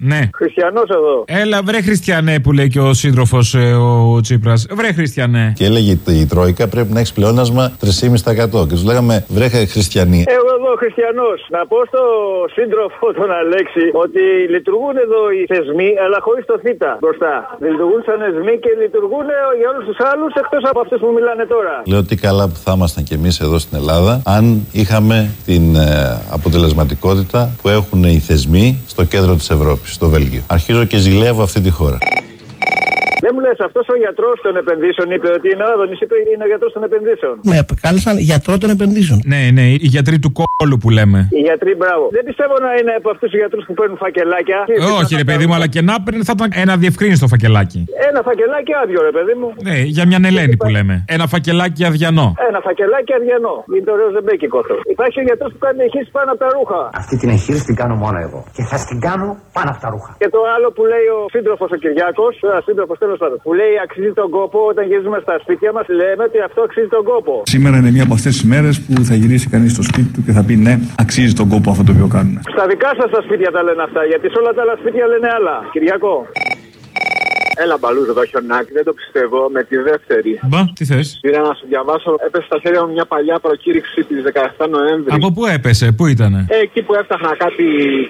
Ναι. Χριστιανός εδώ. Έλα, βρε Χριστιανέ που λέει και ο σύντροφος ο Τσίπρας. Βρε Χριστιανέ. Και έλεγε η Τρόικα πρέπει να έχεις πλεόνασμα 3,5%. Και του λέγαμε βρε Χριστιανοί. Εγώ εδώ χριστιανός. Να πω στο σύντροφο τον Αλέξη ότι λειτουργούν εδώ οι θεσμοί, αλλά χωρίς το θ μπροστά. Λειτουργούν σαν θεσμοί και λειτουργούν για όλους τους άλλους εκτός από αυτούς που μιλάνε τώρα. Λέω τι καλά που θα ήμασταν κι εμείς εδώ στην Ελλάδα αν είχαμε την ε, αποτελεσματικότητα που έχουν οι θεσμοί στο κέντρο της Ευρώπης, στο Βέλγιο. Αρχίζω και ζηλεύω αυτή τη χώρα. Δεν μου λες, αυτός ο γιατρός των επενδύσεων είπε ότι είναι Άδωνη, είπε είναι ο γιατρός των επενδύσεων. Με κάλεσαν γιατρό των επενδύσεων. Ναι, ναι, οι γιατροί του κόλου που λέμε. Οι γιατροί, μπράβο. Δεν πιστεύω να είναι από αυτούς τους γιατρούς που παίρνουν φακελάκια. Ε, όχι, ρε παιδί μου, αλλά και να παίρνει θα ήταν ένα διευκρίνηστο φακελάκι. Ένα φακελάκι άδειο, ρε παιδί μου. Ναι, για μια Ελένη που λέμε. Ένα φακελάκι αδιανό. Ένα φακελάκι αδιανό. Είναι το ωραίο ζεμπέκικο αυτό. Υπάρχει ο γιατρός που κάνει εγχείρηση πάνω από τα ρούχα. Αυτή την εγχείρηση την κάνω μόνο εγώ. Και θα την κάνω πάνω από τα ρούχα. Και το άλλο που λέει ο σύντροφος ο Κυριάκος, ένα σύντροφος τέλος πάντων, που λέει αξίζει τον κόπο όταν γυρίζουμε στα σπίτια μας, λέμε ότι αυτό αξίζει τον κόπο. Σήμερα είναι μια από αυτές τις μέρες που θα γυρίσει κανείς στο σπίτι του και θα πει ναι, αξίζει τον κόπο αυτό το οποίο κάνουμε. Στα δικά σας τα σπίτια τα λένε αυτά, γιατί σε όλα τα άλλα σπίτια λένε άλλα. Κυριακό. Έλα μπαλούζο εδώ χιονάκι, δεν το πιστεύω με τη δεύτερη. Μπα, τι θες; Πήρα να σου διαβάσω, έπεσε στα χέρια μου μια παλιά προκήρυξη της 17 Νοέμβρη. Από πού έπεσε, πού ήτανε; Ε, εκεί που έφταχνα κάτι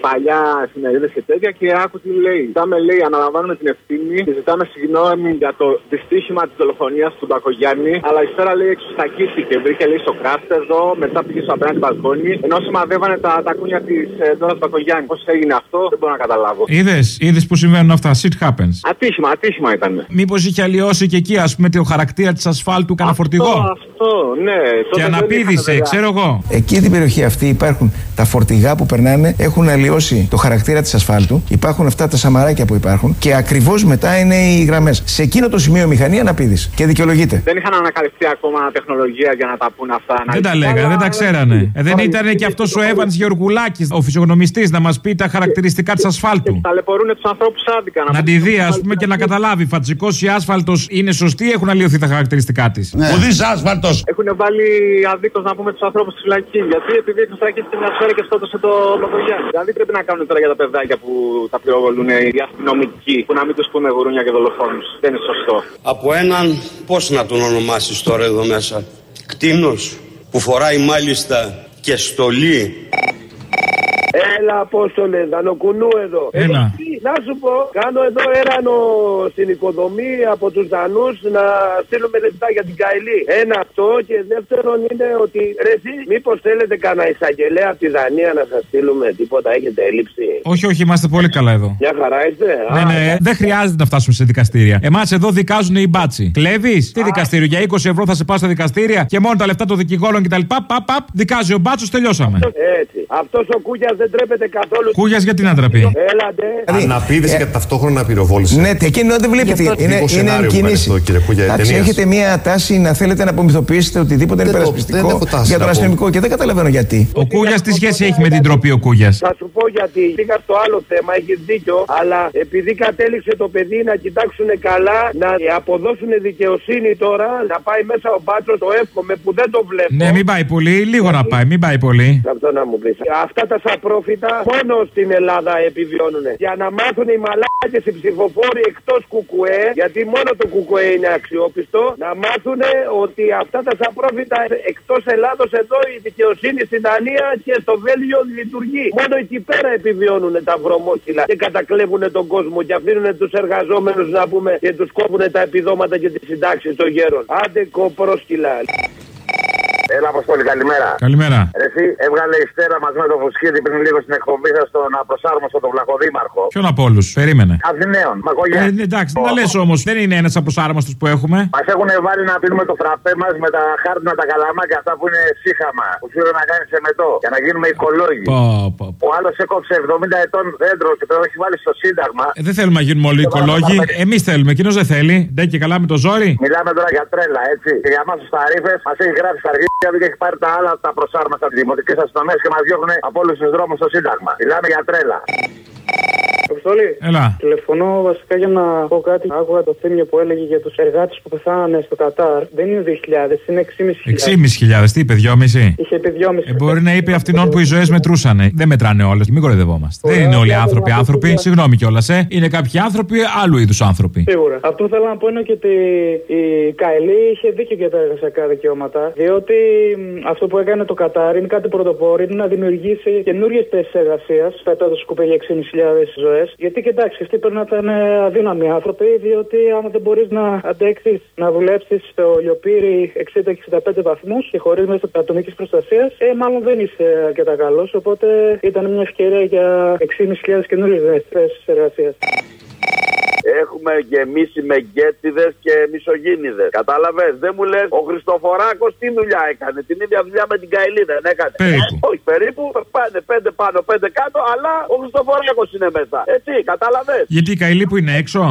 παλιά εφημερίδε και τέτοια και άκου τι λέει. Ζητάμε, λέει, αναλαμβάνουμε την ευθύνη και ζητάμε συγγνώμη για το δυστύχημα της δολοφονίας του Μπακογιάννη. Αλλά ύστερα λέει εξουστακίστηκε. Βρήκε λέει στο κράφτε εδώ, μετά πήγε στο απέναντι μπαλκόνι. Ενώ σημαδεύανε τα, τα κούνια της ε, Ντόρα Μπακογιάννη. Πώς έγινε αυτό, δεν μπορώ να καταλάβω. Είδες, είδες που συμβαίνουν αυτά. Shit happens. Ατύχημα, ατύχημα ήταν. Μήπως είχε αλλοιώσει και εκεί, ας πούμε, το χαρακτήρα της ασφάλτου κανένα φορτηγό. Αυτό, ναι. Και αναπήδησε, ξέρω εγώ. Εκεί την περιοχή αυτή υπάρχουν τα φορτηγά που περνάνε, έχουν αλλοιώσει το χαρακτήρα της ασφάλτου, υπάρχουν αυτά τα σαμαράκια που υπάρχουν και ακριβώς μετά είναι οι γραμμές. Σε εκείνο το σημείο η μηχανή αναπήδησε και δικαιολογείται. Δεν είχαν ανακαλυφθεί ακόμα τεχνολογία για να τα πούν αυτά. Δεν τα λέγανε, δεν τα ξέρανε. Ε, δεν ήταν και αυτός ο Εύαν Γεωργουλάκης, ο φυσιογνωμιστής, να μας πει τα χαρακτηριστικά της ασφάλτου. Ταλαιπωρούν τους ανθρώπους άδικα. Να τη δει, ας πούμε, και να καταλάβει. Φατσικός ή άσφαλτος είναι σωστή, έχουν αλλοιωθεί τα χαρακτηριστικά της. Ναι. Ο άσφαλτο. Έχουν βάλει αδίκως να πούμε τους ανθρώπους στη φυλακή. Γιατί επειδή τους τρακίστηκε μια σφαίρα και σκότωσε το Λογογιάννη. Δηλαδή πρέπει να κάνουν τώρα για τα παιδάκια που τα πυροβολούν οι αστυνομικοί. Που να μην τους πούμε γουρούνια και δολοφόνους. Δεν είναι σωστό. Από έναν, πώς να τον ονομάσεις τώρα εδώ μέσα, κτίνος που φοράει μάλιστα και στολή Έλα, Απόστολε, δανοκουνού εδώ. Έλα. Ε, να σου πω, κάνω εδώ έρανο στην οικοδομή από τους Δανούς να στείλουμε λεφτά για την Καηλή. Ένα αυτό και δεύτερον είναι ότι ρε, εσύ, μήπως θέλετε κανένα εισαγγελέα από τη Δανία να σας στείλουμε τίποτα, έχετε έλλειψη; Όχι, όχι, είμαστε πολύ καλά εδώ. Μια χαρά είστε. Ναι, ναι, δεν χρειάζεται να φτάσουμε σε δικαστήρια. Εμάς εδώ δικάζουν οι μπάτσι. Κλέβεις, τι δικαστήριο, για 20 ευρώ θα σε πάω στα δικαστήρια και μόνο τα λεφτά των δικηγόρων κτλ. Παπ, παπ, δικάζει ο μπάτσος, τελειώσαμε. Έτσι. Αυτός ο Κούγιας δεν τρέπεται καθόλου. Κούγιας γιατί να τραπεί; Έλατε. Αναπήδησε και ταυτόχρονα πυροβόληση. Ναι, εκείνο δεν βλέπετε. Είναι, είναι εν σενάριο που κίνηση. κάνει εδώ, κύριε Κούγια, Εντάξει, ταινίας. έχετε μία τάση να θέλετε να απομυθοποιήσετε οτιδήποτε είναι Δεν το- υπερασπιστικό δεν έχω τάση για τον να πω. αστυνομικό και δεν καταλαβαίνω γιατί. Ο Κούγιας τι σχέση έχει με την τροπή ο Κούγιας; Θα σου πω γιατί. Πήγα στο άλλο θέμα, έχεις δίκιο. Αλλά επειδή κατέληξε το παιδί να κοιτάξουν καλά, να αποδώσουν δικαιοσύνη τώρα, να πάει μέσα ο μπάτσος, το εύχομαι που δεν το βλέπω. Ναι, μην πάει πολύ, λίγο να πάει, μην πάει πολύ. Αυτό να μου πεις. Αυτά τα σαπρόφητα μόνο στην Ελλάδα επιβιώνουν. Για να μάθουν οι μαλάκες οι ψηφοφόροι εκτός κουκουέ, γιατί μόνο το κουκουέ είναι αξιόπιστο, να μάθουν ότι αυτά τα σαπρόφητα εκτός Ελλάδος εδώ η δικαιοσύνη στην Δανία και στο Βέλγιο λειτουργεί. Μόνο εκεί πέρα επιβιώνουν τα βρωμόκυλα και κατακλέβουν τον κόσμο και αφήνουν τους εργαζόμενους να πούμε και τους κόβουν τα επιδόματα και τις συντάξεις των γέρων. Άντε κοπρόσκυλα. Έλα, Αποστόλη, καλημέρα. Καλημέρα. Ρε, Εσύ έβγαλε η στέρα μαζί με τον Φουσκίδη πριν λίγο στην εκπομπή σα στον απροσάρμοστο τον Βλαχοδήμαρχο. Ποιον από όλους, περίμενε. Αθηναίων, Μακογιά. Ε, εντάξει, δεν τα λες όμως, δεν είναι ένας από τους άρμαστου που έχουμε. Μας έχουν βάλει να πίνουμε το φραπέ μας με τα χάρτινα τα καλαμάκια αυτά που είναι σύχαμα. Που σου να κάνεις σε μετό για να γίνουμε οικολόγοι. Πω, πω. Ο άλλος έκοψε 70 ετών δέντρο και το έχει βάλει στο Σύνταγμα. Ε, δεν θέλουμε να γίνουμε όλοι οικολόγοι. Εμείς θέλουμε, εκείνος δεν θέλει. Δεν και καλά με το ζόρι. Μιλάμε τώρα για τρέλα, έτσι. Και για εμά τους ταρήφε μας έχει γράψει στα αρχίδια και έχει πάρει τα άλλα τα προσάρματα τη δημοτική αστυνομία και μας διώχνουν από όλους τους δρόμους στο Σύνταγμα. Μιλάμε για τρέλα. Αποστολή. Έλα. Τηλεφωνώ βασικά για να πω κάτι. Άκουγα το θύμιο που έλεγε για τους εργάτες που πεθάνανε στο Κατάρ. Δεν είναι 2.000, είναι 6.500. 6.500, τι είπε, 2,5. Είχε πει 2.500. Ε, μπορεί να είπε αυτινών που οι ζωές μετρούσανε. Δεν μετράνε όλες, μην κοροϊδευόμαστε. Δεν είναι όλοι άνθρωποι άνθρωποι. Συγγνώμη κιόλας, ε. Είναι κάποιοι άνθρωποι άλλου είδους άνθρωποι. Σίγουρα. Αυτό που θέλω να πω είναι και ότι η Καηλή είχε δίκιο για τα εργασιακά δικαιώματα. Διότι μ, αυτό που έκανε το Κατάρ είναι κάτι πρωτοπόρο, είναι να δημιουργήσει καινούριες θέσεις εργασίας, πετώντα σκουπέ για 6.500 ζωές. Γιατί κοιτάξτε, αυτοί πρέπει να ήταν ε, αδύναμοι άνθρωποι, διότι άμα δεν μπορείς να αντέξει να δουλέψεις στο λιοπύρι 60-65 βαθμούς και χωρίς μέσα ατομικής προστασίας, ε, μάλλον δεν είσαι αρκετά καλός. Οπότε ήταν μια ευκαιρία για 6.500 καινούριες θέσει εργασίας. Έχουμε γεμίσει με γκέτσιδε και μισογίνιδε. Κατάλαβες; Δεν μου λες, ο Χριστοφοράκος τι δουλειά έκανε; Την ίδια δουλειά με την Καηλή δεν έκανε. Περίπου. Ε, όχι, περίπου. Πάνε πέντε πάνω, πέντε κάτω, αλλά ο Χριστοφοράκος είναι μέσα. Έτσι, κατάλαβες; Γιατί η Καηλή που είναι έξω;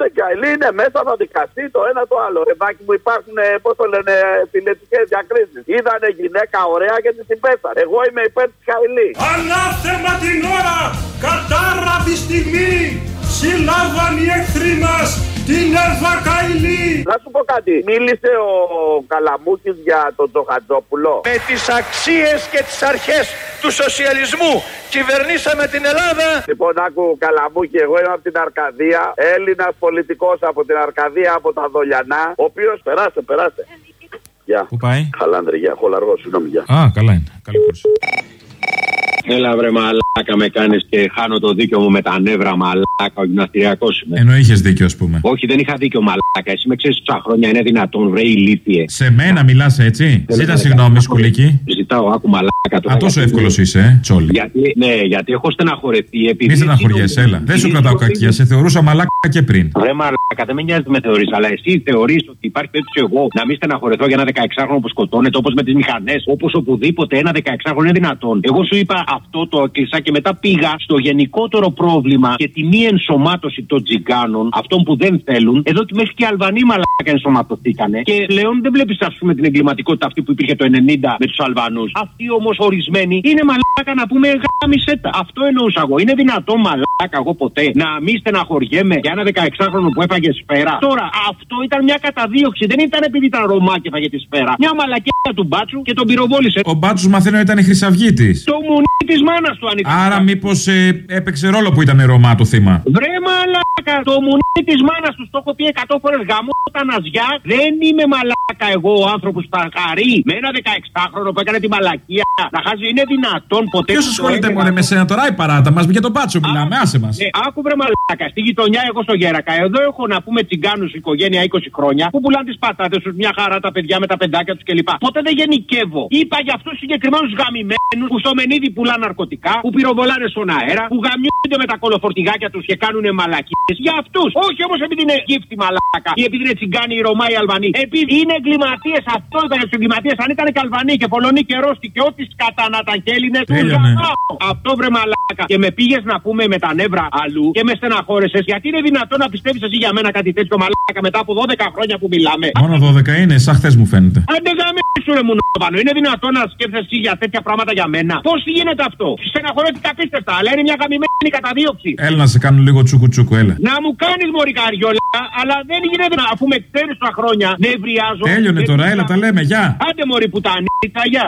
Δεν Καηλή είναι μέσα, θα δικαστεί το ένα το άλλο. Ρεβάκι μου υπάρχουν, πώς το λένε, φιλετικές διακρίσεις. Είδανε γυναίκα ωραία και τη συμπέσαν. Εγώ είμαι υπέρ της Καηλής. Ανάθεμα την ώρα, κατάρα τη στιγμή, συλλάβαν οι εχθροί μας την Ελβακαηλή. Να σου πω κάτι. Μίλησε ο Καλαμούκης για τον Τζοχατζόπουλο. Με τις αξίες και τις αρχές του σοσιαλισμού κυβερνήσαμε την Ελλάδα. Λοιπόν, άκου Καλαμούκη, εγώ είμαι από την Αρκαδία. Έλληνας πολιτικός από την Αρκαδία, από τα Δολιανά. Ο οποίο. Περάστε, περάστε. Γεια. Πού πάει; Χαλάνδρε, γεια. Χολαργός, συγγνώμη, γεια. Α, καλά είναι. Καλή κούρση. Έλα βρε μαλάκα με κάνεις και χάνω το δίκιο μου με τα νεύρα μαλάκα, ο γυμναστηριακός είμαι. Ενώ είχες δίκιο, ας πούμε. Όχι, δεν είχα δίκιο μαλάκα. Εσύ με ξέρεις τόσα χρόνια είναι δυνατόν, βρε ηλίθιε. Σε μένα μιλάς έτσι. Ζήτα συγγνώμη, σκουλίκι. Ζητάω, άκου μαλάκα τώρα. Α, τόσο γιατί- εύκολος είσαι, ε, τσόλι. Γιατί, ναι, γιατί έχω στεναχωρεθεί. Επειδή Μη στεναχωριέσαι, έλα. Δεν σου κρατάω κακία. Σε θεωρούσα μαλάκα και πριν. Βρε μαλάκα, δεν με νοιάζει τι με θεωρείς, αλλά εσύ θεωρείς ότι υπάρχει περίπτωση εγώ να μην στεναχωρεθώ για ένα 16χρονο που σκοτώνεται όπως με τις μηχανές, όπως οπουδήποτε ένα 16χρονο είναι δυνατόν. Εγώ σου είπα αυτό το έκλεισα και μετά πήγα στο γενικότερο πρόβλημα και τη μη ενσωμάτωση των τζιγκάνων, αυτών που δεν θέλουν. Εδώ ότι μέχρι και οι Αλβανοί μαλάκα ενσωματωθήκανε. Και πλέον δεν βλέπεις, ας πούμε, την εγκληματικότητα αυτή που υπήρχε το 90 με τους Αλβανούς. Αυτοί όμως ορισμένοι είναι μαλάκα να πούμε γάμισέτα. Αυτό εννοούσα εγώ. Είναι δυνατό μαλάκα εγώ ποτέ να μην στεναχωριέμαι για ένα 16χρονο που έφαγε σφαίρα. Τώρα αυτό ήταν μια καταδίωξη. Δεν ήταν επειδή ήταν Ρωμά και έφαγε τη σφαίρα. Μια μαλακιά του μπάτσου και τον πυροβόλησε. Ο Μπάτσο μαθαίνω ήταν η Χρυσαυγήτης. Το μουνί της μάνας του ανοιχτό. Άρα μήπως έπαιξε ρόλο που ήταν Ρωμά το θύμα; Βρε μαλάκα, το μουνί της μάνας τους το έχω πει 100 φορές γάμο. Τα ναζιά δεν είμαι μαλάκα εγώ ο άνθρωπος που θα χαρεί με ένα 16χρονο που έκανε τη μαλακία. Να χάζει είναι δυνατόν ποτέ. Ποιος ασχολείται μόνο με σένα τώρα, η παράτα μας. Για τον Μπάτσο μιλάμε, άσε μας. Ναι, άκου βρε μαλάκα. Στη γειτονιά, εγώ στο Γέρακα. Εδώ έχω να πούμε τσιγκάνους οικογένεια 20 χρόνια που πουλάνε τις πατάτες τους, μια χαρά τα παιδιά με τα πεντάκια τους κλπ. Ποτέ δεν γενικεύω. Είπα για αυτούς συγκεκριμένους γαμημένους που στο μενίδι πουλάνε ναρκωτικά, που πυροβολάνε στον αέρα, που γαμιούνται με τα κολοφορτηγάκια τους και κάνουν μαλακίες. Για αυτούς. Όχι όμως επειδή είναι γύφτη μαλάκα ή επειδή είναι τσιγκάνοι οι Ρωμά οι Αλβανοί. Επειδή είναι εγκληματίες. Αυτό ήταν για του εγκληματίες. Αν ήταν και Αλβανοί και Πολωνοί και Ρώσοι και ό,τι σκατά να ήταν και Έλληνες. του Τέλειωνε. γαμάω. Αυτό βρε μαλάκα. Και με πήγες να πούμε με τα νεύρα αλλού και με στεναχώρεσες. Γιατί είναι δυνατόν να πιστεύεις εσύ για μένα κάτι τέτοιο μαλάκα μετά από 12 χρόνια που μιλάμε; Μόνο 12 είναι, σαν χθες μου φαίνεται. Άντε γαμίσου ρε μου πάνω. Είναι δυνατόν να σκέφτεσαι εσύ για τέτοια πράγματα για μένα; Πώς γίνεται αυτό; Στεναχωρέθηκα απίστευτα, αλλά είναι μια γαμημένη καταδίωξη. Έλα να σε κάνω λίγο τσούκου τσούκου, έλα. Να μου κάνεις μωρή καριόλα, αλλά δεν γίνεται να αφού με ξέρεις τα χρόνια νευριάζω. Τέλειωνε Δεν τώρα, μπορώ έλα, να- τα λέμε, γεια. Άντε μωρή που τα ανήκει, γεια.